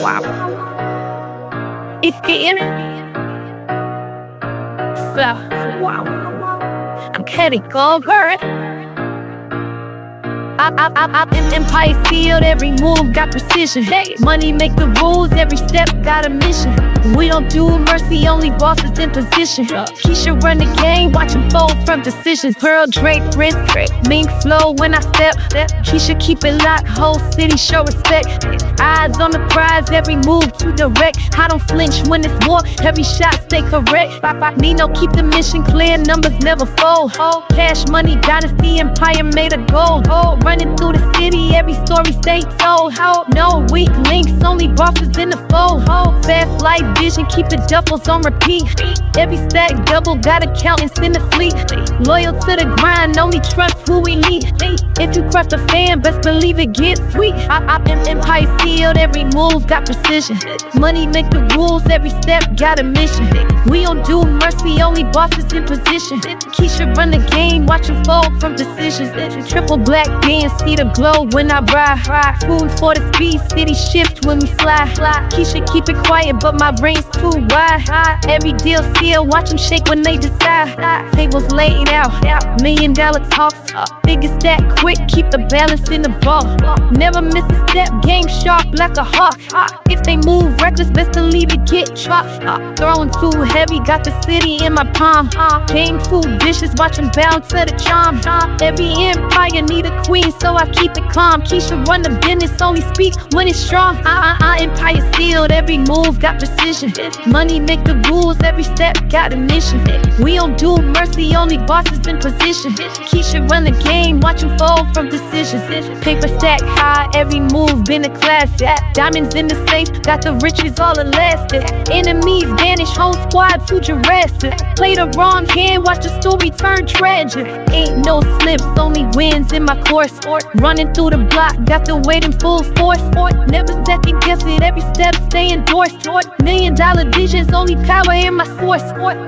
Wow. Wow. I'm Katie Goldberg. I, I, I, I Empire Field, every move got precision. Money make the rules, every step got a mission. We don't do mercy, only bosses in position. Keisha run the game, watch him fold from decisions. Pearl Drake, wrist, mean flow when I step. Keisha keep it locked, whole city show respect. Eyes on the prize, every move too direct. I don't flinch when it's war, every shot stay correct. Nino keep the mission clear, numbers never fold. Cash money, dynasty, empire made of gold. Running through the city, every story stay told. How no weak links, only bosses in the fold. Fast flight vision, keep the doubles on repeat. Every stack double, got accountants in the fleet. Loyal to the grind, only trust who we need. If you crush the fan, best believe it gets sweet. I, I am Empire sealed, every move got precision. Money make the rules, every step got a mission. We don't do mercy, only bosses in position. Keisha run the game, watch him fold from decisions. Triple black bands, see the glow when I ride. Food for the speed, city shift when we fly. Keisha keep it quiet, but my brain's too wide. Every deal still, watch them shake when they decide. Tables laid out, million dollar talks. Biggest stack quick, keep the balance in the ball. Never miss a step, game sharp like a hawk. If they move reckless, best to leave it get chopped. Throwing too heavy, got the city in my palm. Game too vicious, watching bounce to the charm. Every empire need a queen, so I keep it calm. Keisha run the business, only speak when it's strong. I, I, I empire sealed, every move got precision. Money make the rules, every step got a mission. We don't do mercy, only bosses in position. Keisha run the game, watch him fold from decisions. Paper stack high, every move been a classic. Diamonds in the safe, got the riches all elastic. Enemies vanish, whole squad to Jurassic. Play the wrong hand, watch the story turn tragic. Ain't no slips, only wins in my course. Running through the block, got the weight in full force. Never second guess it, every step stay endorsed. Million dollar visions, only power in my source.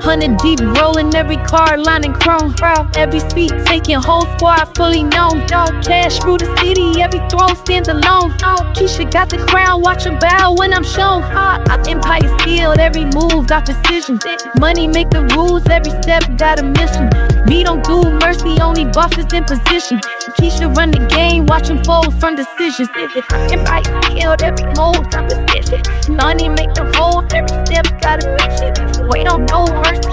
Hundred deep, rolling every car, line and chrome. Every speed taking whole squad fully known. Dog cash through the city, every throne stands alone. Keisha got the crown, watch her bow when I'm shown. I'm Empire Field, every move got precision. Money make the rules, every step got a mission. We don't do mercy, only bosses in position. Keisha run the game, watch him fold from decisions. Empire Field, every move got. Money make the rules, every step got a mission. We don't do mercy,